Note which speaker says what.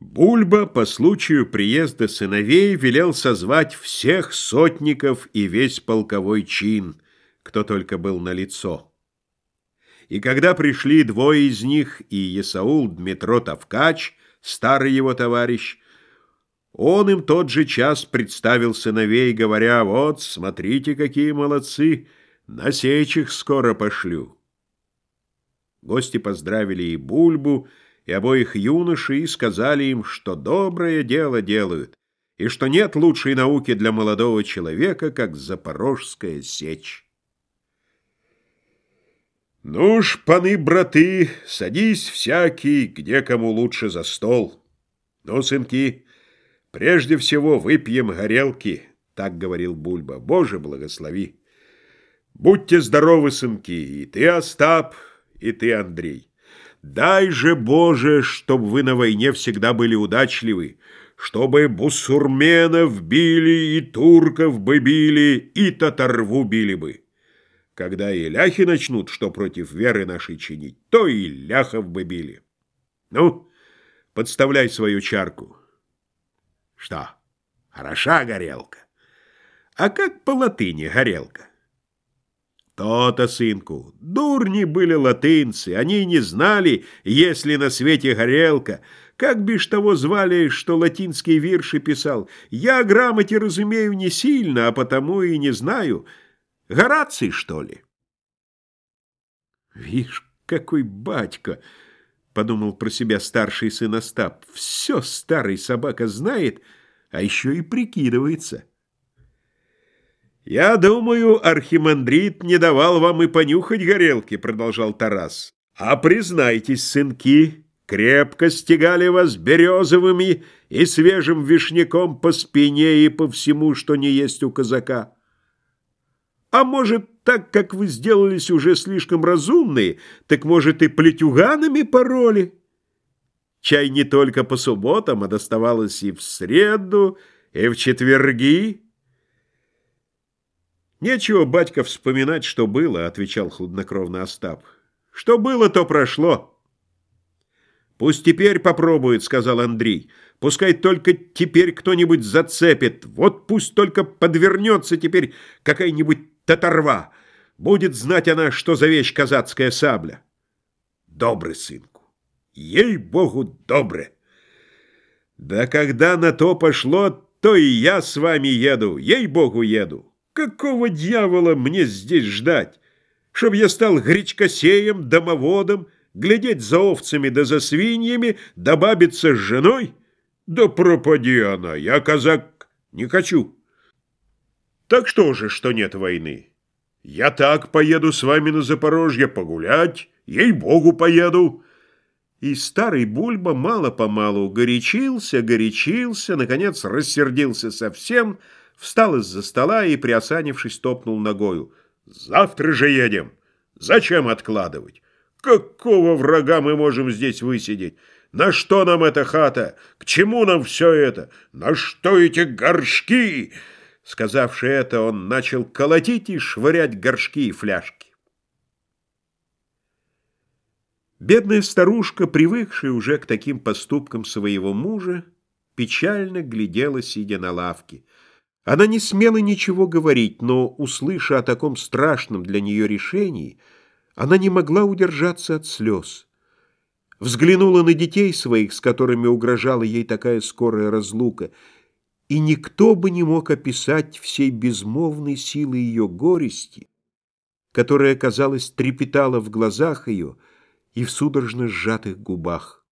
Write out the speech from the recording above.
Speaker 1: Бульба по случаю приезда сыновей велел созвать всех сотников и весь полковой чин, кто только был на лицо. И когда пришли двое из них и Исаул Дмитро Тавкач, старый его товарищ, он им тот же час представил сыновей, говоря, «Вот, смотрите, какие молодцы, на сечь их скоро пошлю». Гости поздравили и Бульбу, и обоих юношей и сказали им, что доброе дело делают, и что нет лучшей науки для молодого человека, как запорожская сечь. «Ну ж, паны-браты, садись всякий, где кому лучше за стол. Ну, сынки, прежде всего выпьем горелки», — так говорил Бульба. «Боже, благослови! Будьте здоровы, сынки, и ты, Остап, и ты, Андрей». Дай же, Боже, чтобы вы на войне всегда были удачливы, чтобы бусурменов били и турков бы били, и татарву били бы. Когда и ляхи начнут, что против веры нашей чинить, то и ляхов бы били. Ну, подставляй свою чарку. Что, хороша горелка? А как по латыни горелка? То-то, сынку, дурни были латынцы, они не знали, есть ли на свете горелка. Как бишь того звали, что латинские вирши писал? Я грамоте разумею не сильно, а потому и не знаю. Гораций, что ли? Вишь, какой батька, подумал про себя старший сын Остап. Все старый собака знает, а еще и прикидывается. «Я думаю, архимандрит не давал вам и понюхать горелки», — продолжал Тарас. «А признайтесь, сынки, крепко стегали вас березовыми и свежим вишняком по спине и по всему, что не есть у казака. А может, так как вы сделались уже слишком разумные, так, может, и плетюганами пороли? Чай не только по субботам, а доставалось и в среду, и в четверги». «Нечего, батька, вспоминать, что было», — отвечал хладнокровно Остап. «Что было, то прошло». «Пусть теперь попробует», — сказал Андрей. «Пускай только теперь кто-нибудь зацепит. Вот пусть только подвернется теперь какая-нибудь татарва. Будет знать она, что за вещь казацкая сабля». «Добрый, сынку! Ей-богу, добрый!» «Да когда на то пошло, то и я с вами еду, ей-богу, еду». Какого дьявола мне здесь ждать? Чтоб я стал гречкосеем, домоводом, глядеть за овцами да за свиньями, да бабиться с женой? Да пропади она, я казак не хочу. Так что же, что нет войны? Я так поеду с вами на Запорожье погулять, ей-богу поеду. И старый Бульба мало-помалу горячился, горячился, наконец рассердился совсем, встал из-за стола и, приосанившись, топнул ногою. «Завтра же едем! Зачем откладывать? Какого врага мы можем здесь высидеть? На что нам эта хата? К чему нам все это? На что эти горшки?» Сказавши это, он начал колотить и швырять горшки и фляжки. Бедная старушка, привыкшая уже к таким поступкам своего мужа, печально глядела, сидя на лавке. Она не смела ничего говорить, но, услыша о таком страшном для нее решении, она не могла удержаться от слез. Взглянула на детей своих, с которыми угрожала ей такая скорая разлука, и никто бы не мог описать всей безмолвной силы ее горести, которая, казалось, трепетала в глазах ее и в судорожно сжатых губах.